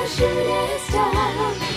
the shooting star.